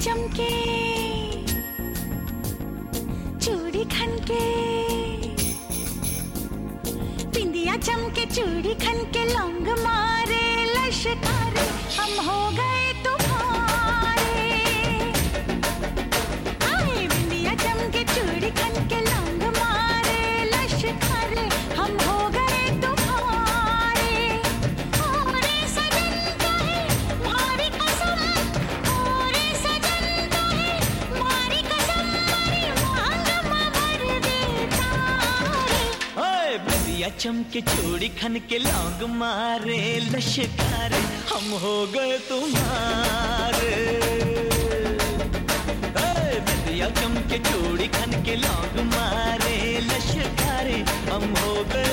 चमके चूड़ी खनके बिंदिया चमके चूड़ी खनके लौंग मारे लश्कारे। हम हो गए तुम्हारे बिंदिया चमके चूड़ी खन के लौंग मारे। लश्कार, हम हो गए तुम्हारे। बिंदिया चमके चूड़ी खन के लौंग मारे। लश्कार, हम हो गए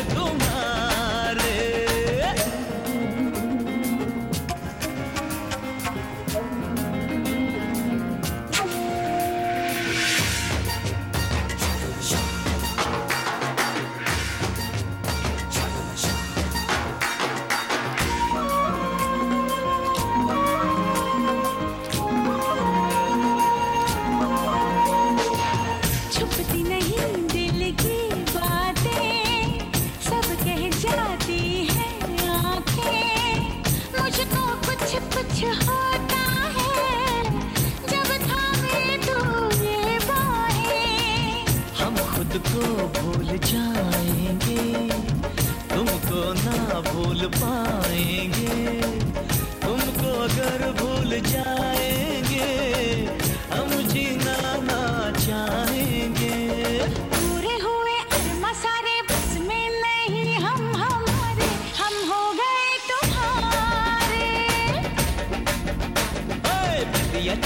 To. heart.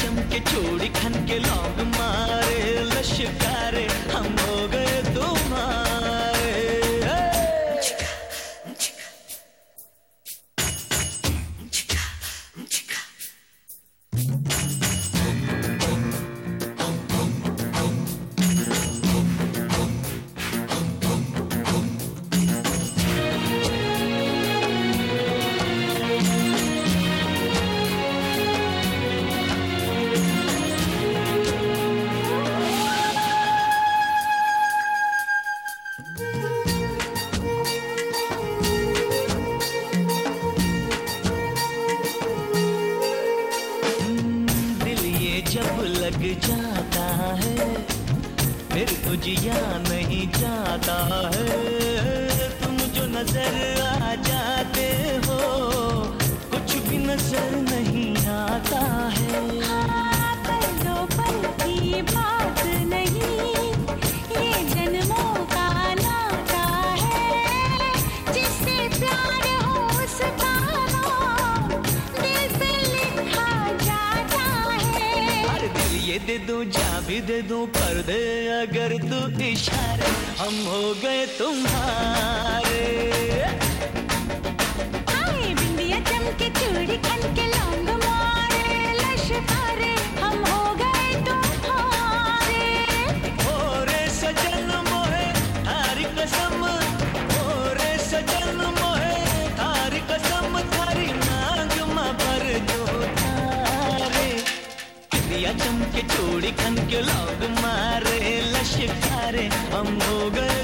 चमके चोरी खन के लौंग फिर तुझिया नहीं जाता है। तुम जो नज़र आ जाते हो दे दूँ जा भी दे दूँ, कर दे अगर तू इशारे। हम हो गए तुम्हारे। चमके चोरी खन के लोग मारे लश्कारे हम हो गए